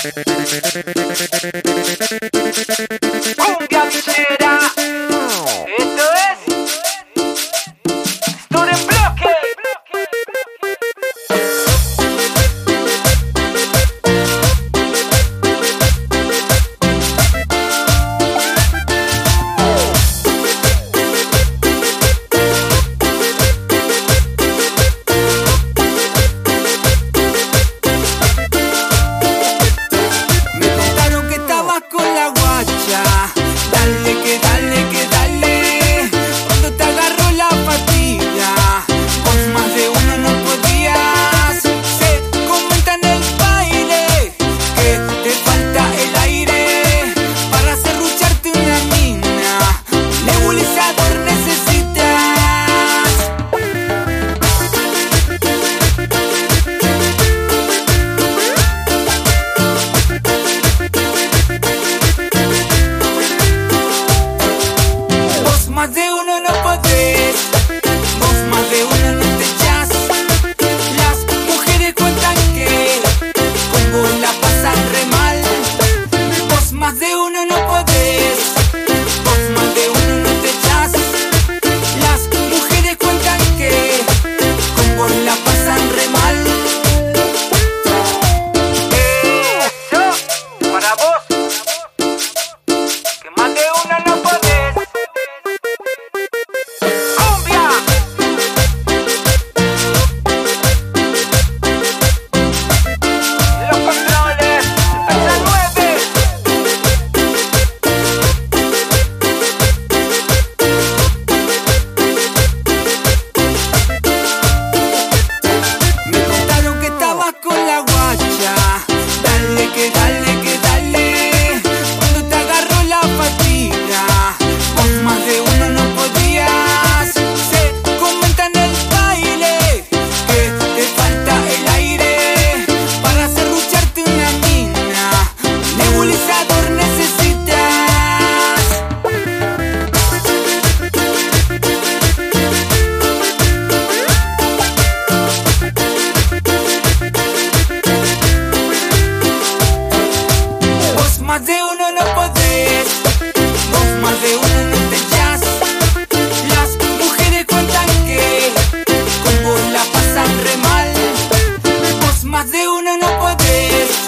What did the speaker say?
Oh, got to this uno no podés, vos más de uno no te echás. Las mujeres cuentan que con vos la pasan re mal, vos más de uno no podés.